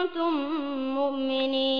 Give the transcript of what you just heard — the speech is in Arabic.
كنتم مؤمنين.